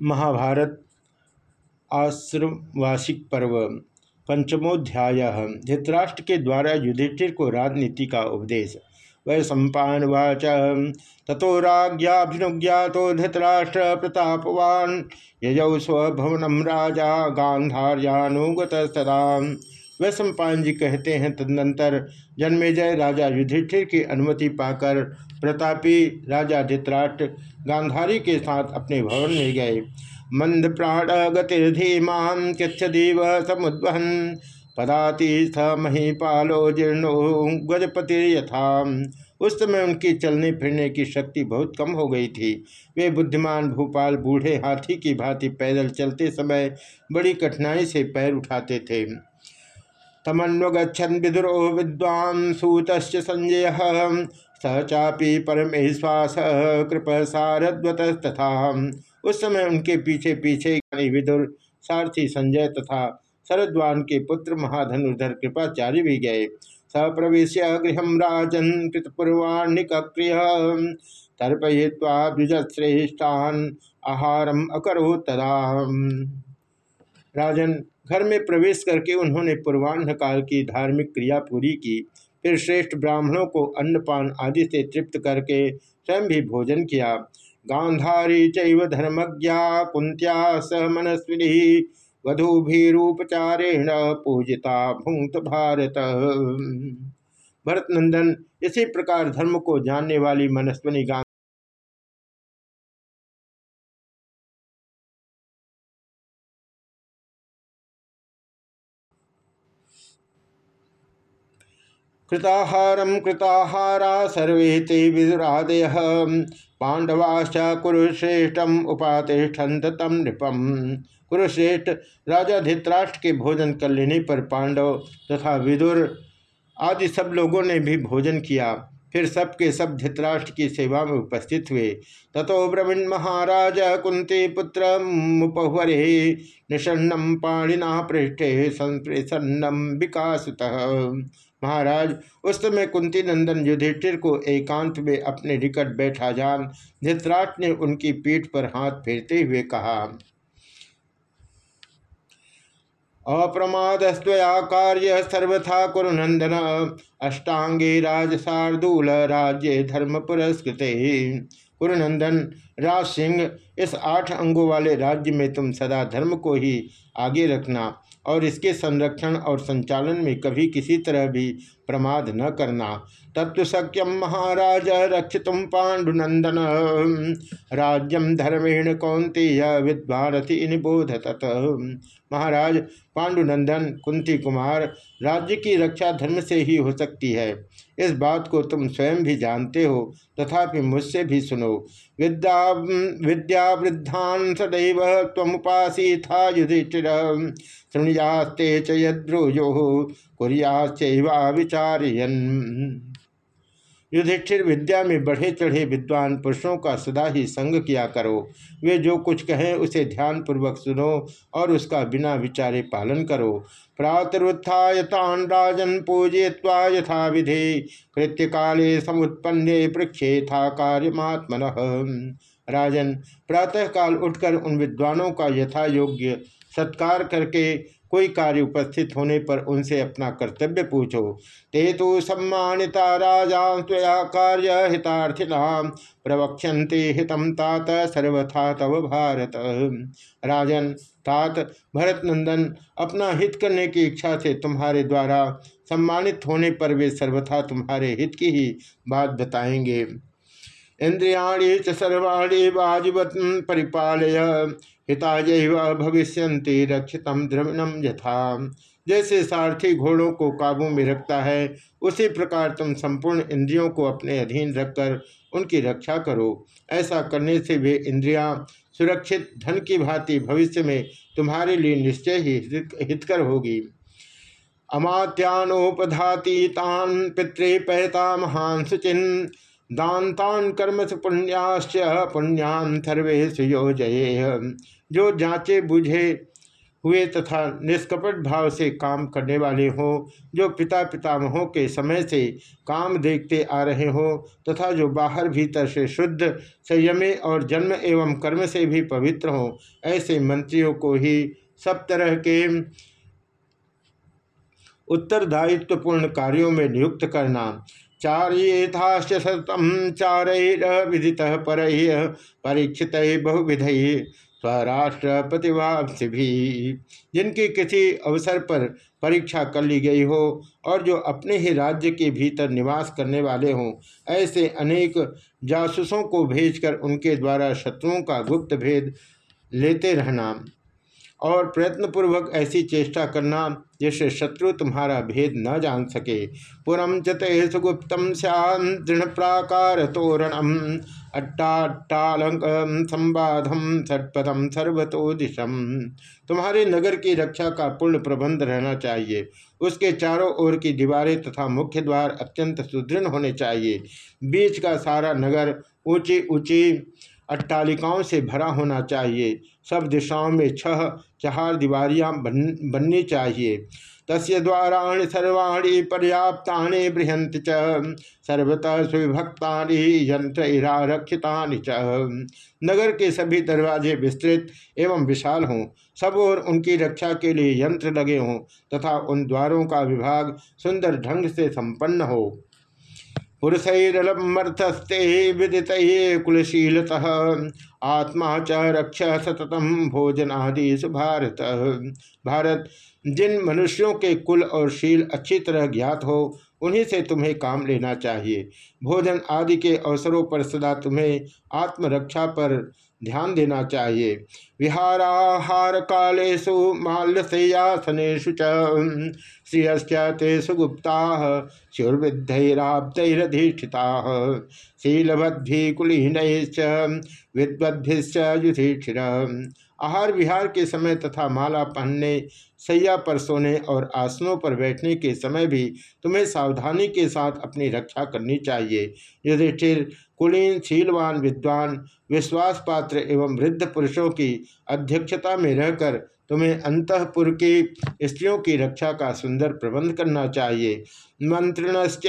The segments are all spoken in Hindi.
महाभारत आश्रमवासिक पर्व, पंचमोध्याय, धृतराष्ट्र के द्वारा युधिष्ठिर को राजनीति का उपदेश। वै सम्पावाच तथो राज्ञाभिनुज्ञातो धृतराष्ट्र प्रतापवान। यजौ स्वभवनम राजा गांधार्यानुगत सदा वह जी कहते हैं, तदनंतर जन्मेजय राजा युधिष्ठिर की अनुमति पाकर प्रतापी राजा धृतराष्ट्र गांधारी के साथ अपने भवन में गए। मंद प्राण गतिर्धीमान किच्छदीव समुद्वहन, पदाति स महीपालो जीर्णो गजपति यथा। उस समय उनकी चलने फिरने की शक्ति बहुत कम हो गई थी। वे बुद्धिमान भूपाल बूढ़े हाथी की भांति पैदल चलते समय बड़ी कठिनाई से पैर उठाते थे। तमन्वगछन विदुरो विद्वान सूत संजय। स चापी परमेश्वास कृप सारद्वत तथा उस समय उनके पीछे पीछे विदुर, सारथी संजय तथा शरद्वान के पुत्र महाधनुर्धर कृपाचार्य भी गए। सप्रवेश गृह राजन कृतपूर्वाणिक्रिय तर्पय्वा द्विजश्रेष्ठान आहारम अकरो तदा। राजन घर में प्रवेश करके उन्होंने पूर्वान्ह काल की धार्मिक क्रिया पूरी की। फिर श्रेष्ठ ब्राह्मणों को अन्नपान आदि से तृप्त करके स्वयं भी भोजन किया। गांधारी चैव धर्मज्ञा कुंत्या स मनस्विनी वधूभिरूपचारेण पूजिता भूत भारत। भरत नंदन इसी प्रकार धर्म को जानने वाली मनस्विनी कृताहारम कृताहारा सर्वे ते विदुरादय। पांडवाश्च कुरुश्रेष्ठम उपातिष्ठन्त तम नृपम। कुरुश्रेष्ठ राजा धित्राष्ट्र के भोजन कर लेने पर पांडव तथा विदुर आदि सब लोगों ने भी भोजन किया। फिर सबके सब धृतराष्ट्र की सेवा में उपस्थित हुए। तथो ब्रवीण महाराज कुंती पुत्र मुपहरे निषण्णम पाणिना पृष्ठे संप्रसन्नम विकासत। महाराज, उस समय कुंती नंदन युधिष्ठिर को एकांत में अपने निकट बैठा जान। धृतराष्ट्र ने उनकी पीठ पर हाथ फेरते हुए कहा अप्रमादस्तया कार्य सर्वथा कुरुनंदन। अष्टांगे राज शार्दूल राज्य धर्म पुरस्कृत। ही कुरुनंदन राज सिंह इस आठ अंगों वाले राज्य में तुम सदा धर्म को ही आगे रखना। और इसके संरक्षण और संचालन में कभी किसी तरह भी प्रमाद न करना। तत्व सक्यम महाराज रक्षित पांडुनंदन राज्यम धर्मेण कौंते विद्वारथी निबोध तत महाराज पांडुनंदन कुंती कुमार राज्य की रक्षा धर्म से ही हो सकती है। इस बात को तुम स्वयं भी जानते हो, तथापि मुझसे भी सुनो। विद्या विद्या वृद्धान सदैव तमुपासी था युधिष्ठिर। शृणुयास्ते च कुरियाश्चैवा विचारयन युधिष्ठिर विद्या में बढ़े चढ़े विद्वान पुरुषों का सदा ही संग किया करो। वे जो कुछ कहें, उसे ध्यान पूर्वक सुनो और उसका बिना विचारे पालन करो। प्रातरुत्थायतान राजन पूजय्वा यथा विधि कृत्य काले समुत्पन्ने पृक्षे था कार्यमात्मन। राजन, प्रातःकाल उठकर उन विद्वानों का यथा योग्य सत्कार करके कोई कार्य उपस्थित होने पर उनसे अपना कर्तव्य पूछो। ते तो सम्मानिता राजा त्वया कार्य हितार्थिना प्रवक्षन्ते हितम तात सर्वथा तव भारत। राजन, तात भरत नंदन अपना हित करने की इच्छा से तुम्हारे द्वारा सम्मानित होने पर वे सर्वथा तुम्हारे हित की ही बात बताएँगे। इंद्रियाणी च सर्वाणी वाजिवत परिपालय। हिताजय भविष्य रक्षित द्रविणम यथा। जैसे सारथी घोड़ों को काबू में रखता है, उसी प्रकार तुम संपूर्ण इंद्रियों को अपने अधीन रखकर उनकी रक्षा करो। ऐसा करने से वे इंद्रियाँ सुरक्षित, धन की भांति भविष्य में तुम्हारे लिए निश्चय ही हितकर होगी। अमात्यानोपधाती तान पितृ पहता महान सुचिन दानतान कर्म से पुण्याश्च, पुण्यान सर्वे सुयोजये जो जांचे बुझे हुए तथा निष्कपट भाव से काम करने वाले हों, जो पिता पितामहों के समय से काम देखते आ रहे हों, तथा जो बाहर भीतर से शुद्ध संयमे और जन्म एवं कर्म से भी पवित्र हों, ऐसे मंत्रियों को ही सब तरह के उत्तरदायित्वपूर्ण कार्यों में नियुक्त करना चार्येथाश्च सतम चारैर विदित पर परीक्षित बहुविध स्वराष्ट्र प्रतिभाषि भी जिनकी किसी अवसर पर परीक्षा कर ली गई हो और जो अपने ही राज्य के भीतर निवास करने वाले हों, ऐसे अनेक जासूसों को भेजकर उनके द्वारा शत्रुओं का गुप्त भेद लेते रहना। और प्रयत्नपूर्वक ऐसी चेष्टा करना जिससे शत्रु तुम्हारा भेद न जान सके। पुरम चते सुगुप्तम श्याम दृढ़ प्राकार तोरणम अट्टाट्टालंक संबाधम सटपथम सर्वतो दिशम। तुम्हारे नगर की रक्षा का पूर्ण प्रबंध रहना चाहिए। उसके चारों ओर की दीवारें तथा मुख्य द्वार अत्यंत सुदृढ़ होने चाहिए। बीच का सारा नगर ऊँची ऊँची अट्टालिकाओं से भरा होना चाहिए। सब दिशाओं में छह चहार दीवारियाँ बन, बननी चाहिए। तस्य द्वाराणि सर्वाणी पर्याप्ता बृहंत च। सर्वतः सुविभक्ता यंत्ररक्षिता च। नगर के सभी दरवाजे विस्तृत एवं विशाल हों। सब और उनकी रक्षा के लिए यंत्र लगे हों तथा उन द्वारों का विभाग सुंदर ढंग से संपन्न हो। पुरुषरलमर्थस्ते विदित कुलशीलत। आत्मा च रक्ष सततम भोजनादिशु भारत भारत, जिन मनुष्यों के कुल और शील अच्छी तरह ज्ञात हो, उन्हीं से तुम्हें काम लेना चाहिए। भोजन आदि के अवसरों पर सदा तुम्हें आत्मरक्षा पर ध्यान देना चाहिए। विहाराहार कालेशु माल्यशय्यासनेशु चेषु गुप्ता शुर्विद्धराब्धरधिष्ठिता शीलभद्भि कुलीनश्च विद्वद्भिश्च युधिष्ठिर आहार विहार के समय तथा माला पहनने सैया पर सोने और आसनों पर बैठने के समय भी तुम्हें सावधानी के साथ अपनी रक्षा करनी चाहिए। युधिष्ठिर, कुलीन, शीलवान, विद्वान विश्वास पात्र एवं वृद्ध पुरुषों की अध्यक्षता में रहकर तुम्हें अंतपुर की स्त्रियों की रक्षा का सुंदर प्रबंध करना चाहिए। मंत्रिणश्च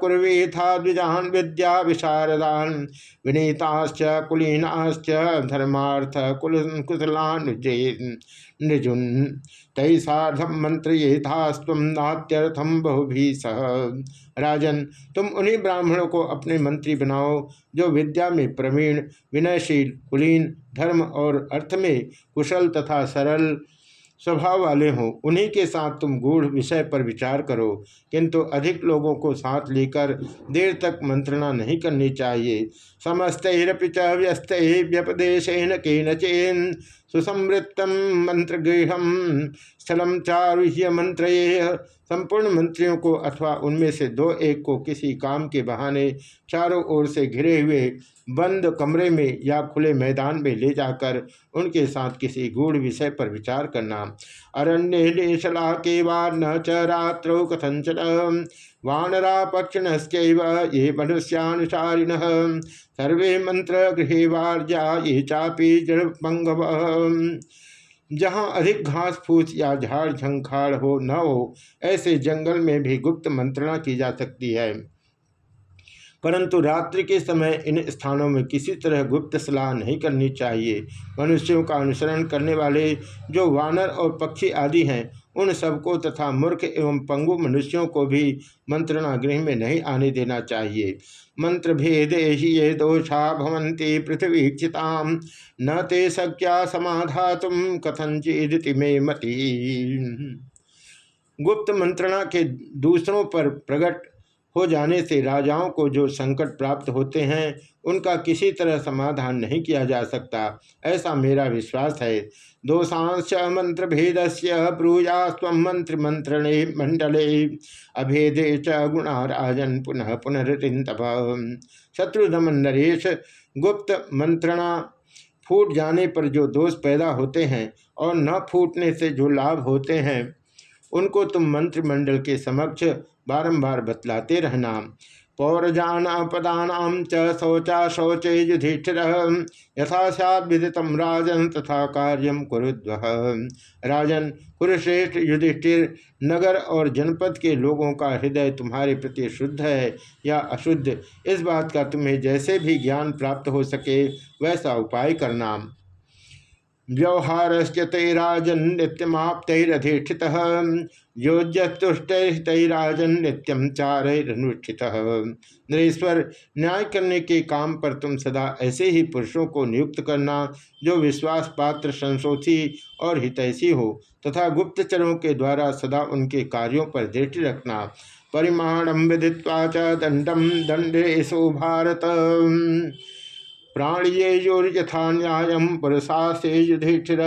कुर्वीथा द्विजान विद्या विशारदान, विनीताश्च कुलीनाश्च धर्मार्थ कुल कुशलान निजुन। तय साधम मंत्र ये था नात्यर्थम बहुभी सह राजन, तुम उन्हीं ब्राह्मणों को अपने मंत्री बनाओ, जो विद्या में प्रवीण, विनयशील, कुलीन, धर्म और अर्थ में कुशल तथा सरल स्वभाव वाले हों। उन्हीं के साथ तुम गूढ़ विषय पर विचार करो, किंतु अधिक लोगों को साथ लेकर देर तक मंत्रणा नहीं करनी चाहिए। समस्त च व्यस्त व्यपदेशन के नचेन सुसमृतम मंत्र गृह स्थलम चारुह्य मंत्र संपूर्ण मंत्रियों को अथवा उनमें से दो एक को किसी काम के बहाने चारों ओर से घिरे हुए बंद कमरे में या खुले मैदान में ले जाकर उनके साथ किसी गूढ़ विषय पर विचार करना। अरण्य निशला के न च रात्रो कथंचन वानरा पक्षिण ये मनुष्यानुसारिण। सर्वे मंत्र गृह वार्या, ये चापी जड़पंगव जहाँ अधिक घास फूस या झाड़ झंखाड़ हो न हो, ऐसे जंगल में भी गुप्त मंत्रणा की जा सकती है। परंतु रात्रि के समय इन स्थानों में किसी तरह गुप्त सलाह नहीं करनी चाहिए। मनुष्यों का अनुसरण करने वाले जो वानर और पक्षी आदि हैं, उन सबको तथा मूर्ख एवं पंगु मनुष्यों को भी मंत्रणा गृह में नहीं आने देना चाहिए। मंत्र भेदे ही ये दोषा भवंती पृथ्वीक्षिताम। न ते सक्या समाधा तुम कथनचित में मती। गुप्त मंत्रणा के दूसरों पर प्रकट हो जाने से राजाओं को जो संकट प्राप्त होते हैं, उनका किसी तरह समाधान नहीं किया जा सकता। ऐसा मेरा विश्वास है। दोषांश मंत्र भेद से ब्रूया स्व मंत्र मंत्रणे मंडले अभेदे च गुणा राजन पुनः पुनरिंतभ शत्रुधमन नरेश गुप्त मंत्रणा फूट जाने पर जो दोष पैदा होते हैं और न फूटने से जो लाभ होते हैं, उनको तुम मंत्रिमंडल के समक्ष बारंबार बतलाते रहना। पौरजान पदानाम च शौचा शौचे युधिष्ठिर यथा सदित राजन तथा कार्यम कुरुद्व। राजन, कुरुश्रेष्ठ युधिष्ठिर, नगर और जनपद के लोगों का हृदय तुम्हारे प्रति शुद्ध है या अशुद्ध? इस बात का तुम्हें जैसे भी ज्ञान प्राप्त हो सके, वैसा उपाय करना। व्यवहारस्य तैराजन नित्यमाप्तरधिष्ठित योज्यतुष्टैराजन नित्यम नरेश्वर, न्याय करने के काम पर तुम सदा ऐसे ही पुरुषों को नियुक्त करना, जो विश्वास पात्र संशोथी और हितैषी हो, तथा गुप्तचरों के द्वारा सदा उनके कार्यों पर दृष्टि रखना। परिमाणम विदित्वा च दंडम दंडे सो भारत प्राणियोर्यथा न्याय पुरुषा से युधिष्ठिर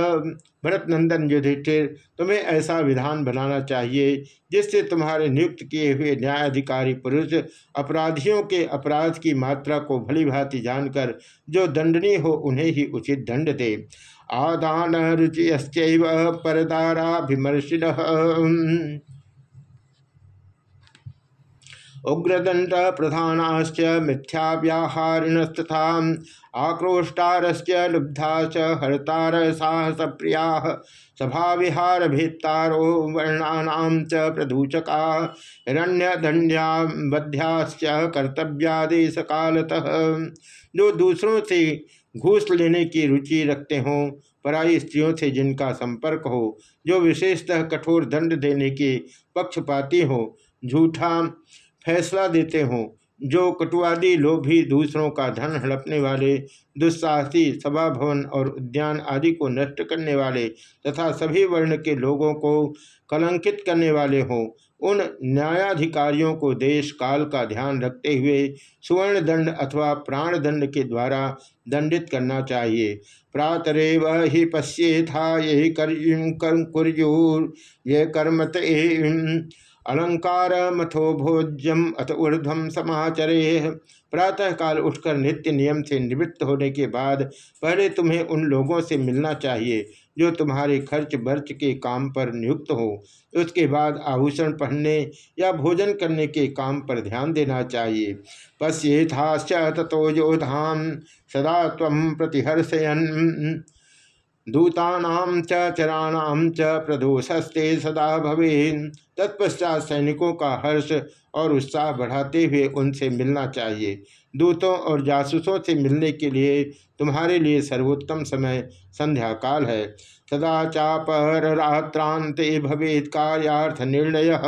भरत नंदन युधिष्ठिर, तुम्हें ऐसा विधान बनाना चाहिए, जिससे तुम्हारे नियुक्त किए हुए न्यायाधिकारी पुरुष अपराधियों के अपराध की मात्रा को भली भांति जानकर जो दंडनीय हो, उन्हें ही उचित दंड दे। आदान रुचि परदाराभिमर्शिन उग्रदंड प्रधानाश्च मिथ्या व्याहारिणस्तथा आक्रोष्टारस्य लुब्धा च हरतार साहस प्रिया सभा विहार भित्तारो वर्णानाम च प्रदूषका हिरण्यदंड्याबध्याश्च कर्तव्यादेश कालतः जो दूसरों से घूस लेने की रुचि रखते हों, पराई स्त्रियों से जिनका संपर्क हो, जो विशेषतः कठोर दंड देने के पक्षपाती हो, झूठा फैसला देते हों। जो कटुआदी लोभी दूसरों का धन हड़पने वाले, दुस्साहसी सभा भवन और उद्यान आदि को नष्ट करने वाले तथा सभी वर्ण के लोगों को कलंकित करने वाले हों, उन न्यायाधिकारियों को देश काल का ध्यान रखते हुए सुवर्ण दंड अथवा प्राण दंड के द्वारा दंडित करना चाहिए। प्रातरे वह ही पश्ये था यही कर कुर्यूर ये कर्मत अलंकार मथो भोज्यम अथ ऊर्धम समाचरे। प्रातःकाल उठकर नित्य नियम से निवृत्त होने के बाद पहले तुम्हें उन लोगों से मिलना चाहिए जो तुम्हारे खर्च बर्च के काम पर नियुक्त हो। उसके बाद आभूषण पहनने या भोजन करने के काम पर ध्यान देना चाहिए। पश्येथाश्च तथो योधान सदा तम प्रतिहर्षयन। दूतानाम च चराणाम च प्रदोषस्ते सदा भवे तत्पश्चात सैनिकों का हर्ष और उत्साह बढ़ाते हुए उनसे मिलना चाहिए। दूतों और जासूसों से मिलने के लिए तुम्हारे लिए सर्वोत्तम समय संध्या काल है। सदा चापर रात्रांते भवेत कार्यार्थ निर्णय।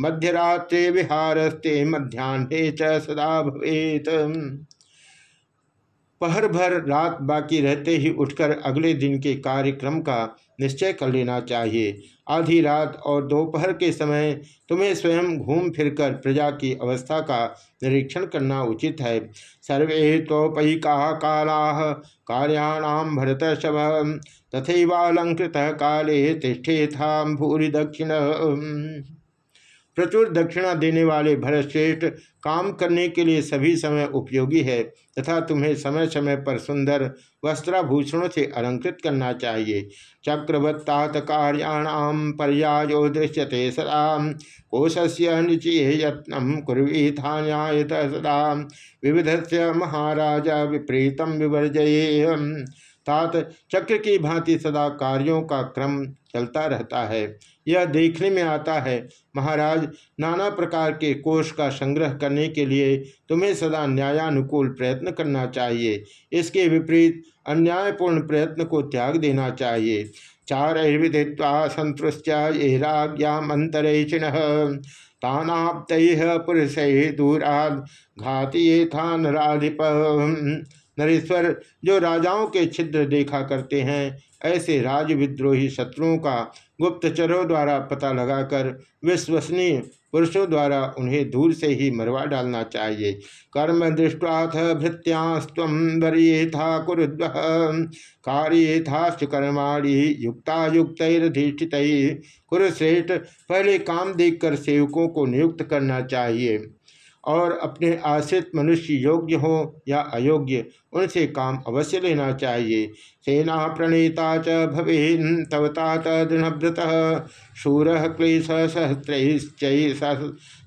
मध्यरात्रे विहारस्ते मध्यान्हे च सदा भवेत। पहर भर रात बाकी रहते ही उठकर अगले दिन के कार्यक्रम का निश्चय कर लेना चाहिए। आधी रात और दोपहर के समय तुम्हें स्वयं घूम फिरकर प्रजा की अवस्था का निरीक्षण करना उचित है। सर्वे तोपैका काला कार्याणाम भरत शव। तथैवालंकृत काले तिष्ठे था भूरि दक्षिण प्रचुर दक्षिणा देने वाले भरतश्रेष्ठ काम करने के लिए सभी समय उपयोगी है, तथा तुम्हें समय समय पर सुंदर वस्त्राभूषणों से अलंकृत करना चाहिए। चक्रवत्तात कार्याणाम पर्यायो दृश्यते सदा। कोशस्य निचय यत्न कुर्वीथान्यायत सदा। विविध से महाराज विपरीतम विवर्जये तात चक्र की भांति सदा कार्यों का क्रम चलता रहता है। यह देखने में आता है, महाराज, नाना प्रकार के कोष का संग्रह करने के लिए तुम्हें सदा न्यायानुकूल प्रयत्न करना चाहिए। इसके विपरीत अन्यायपूर्ण प्रयत्न को त्याग देना चाहिए। चार विदित्वा संतुष्ट ये राज्ञामंतरेचिण तानाप्त पुरुष दूराद घाती था नाधिप नरेश्वर, जो राजाओं के छिद्र देखा करते हैं, ऐसे राज विद्रोही शत्रुओं का गुप्तचरों द्वारा पता लगाकर विश्वसनीय पुरुषों द्वारा उन्हें दूर से ही मरवा डालना चाहिए। कर्म दृष्टाथ भृत्यास्व वरियेथा कुरुद्व, कार्येथाश्च कर्माणी युक्तायुक्तरधिष्ठित। कुरुश्रेष्ठ, पहले काम देखकर सेवकों को नियुक्त करना चाहिए। और अपने आश्रित मनुष्य योग्य हो या अयोग्य, उनसे काम अवश्य लेना चाहिए। सेना प्रणीता च भवे तव तात दृढ़व्रत शूर क्लेश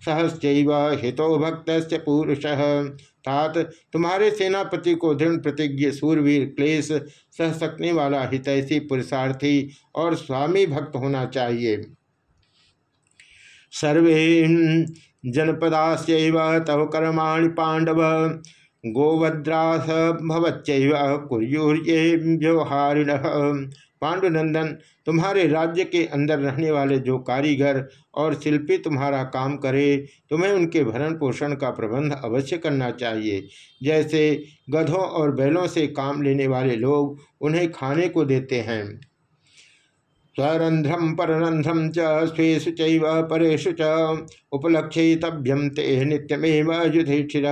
सहस्व हितो भक्त पुरुष। तात, तुम्हारे सेनापति को दृढ़ प्रतिज्ञ सूरवीर क्लेश सह सकने वाला हितैषी पुरुषार्थी और स्वामी भक्त होना चाहिए। सर्वे जनपदास्यैव तव कर्माणि पांडव गोवद्रास भवच्चैव कुर्युर्ये व्यवहारिण पांडुनंदन तुम्हारे राज्य के अंदर रहने वाले जो कारीगर और शिल्पी तुम्हारा काम करे, तुम्हें उनके भरण पोषण का प्रबंध अवश्य करना चाहिए। जैसे गधों और बैलों से काम लेने वाले लोग उन्हें खाने को देते हैं। स्वरंध्रम पररंध्रम च स्वेशु चरेशु च उपलक्षितव्यम ते नित्यमेव युधिष्ठिर।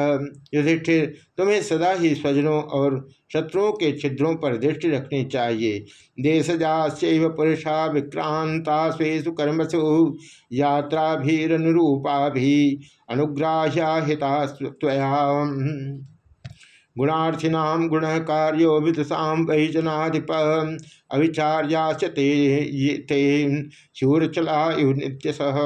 युधिष्ठिर, तुम्हें सदा ही स्वजनों और शत्रुओं के छिद्रों पर दृष्टि रखनी चाहिए। देशजास्व पुरुषा विक्रांता स्वेशु कर्मसु यात्रा भी अनुग्राह्या हिता गुणार्थिनाम गुण कार्यो विदुषाम वैजनाधिप अविचार्याचते ते शूरचला नित्य सह।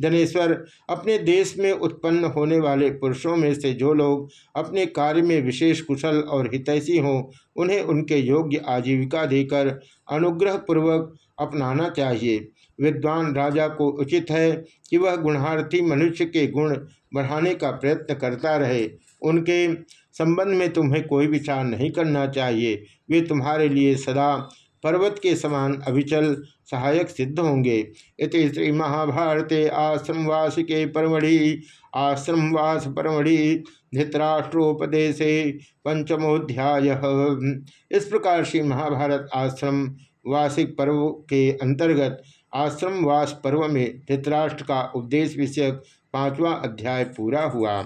जनेश्वर अपने देश में उत्पन्न होने वाले पुरुषों में से जो लोग अपने कार्य में विशेष कुशल और हितैषी हों, उन्हें उनके योग्य आजीविका देकर अनुग्रह पूर्वक अपनाना चाहिए। विद्वान राजा को उचित है कि वह गुणार्थी मनुष्य के गुण बढ़ाने का प्रयत्न करता रहे। उनके संबंध में तुम्हें कोई विचार नहीं करना चाहिए। वे तुम्हारे लिए सदा पर्वत के समान अविचल सहायक सिद्ध होंगे। इति श्री महाभारते आश्रम आश्रमवासिके परमढ़ि, आश्रमवास परमढ़ि, धृतराष्ट्रोपदेशे पंचमोध्याय इस प्रकार श्री महाभारत आश्रम वासिक पर्व के अंतर्गत आश्रमवास पर्व में धृतराष्ट्र का उपदेश विषयक पांचवा अध्याय पूरा हुआ।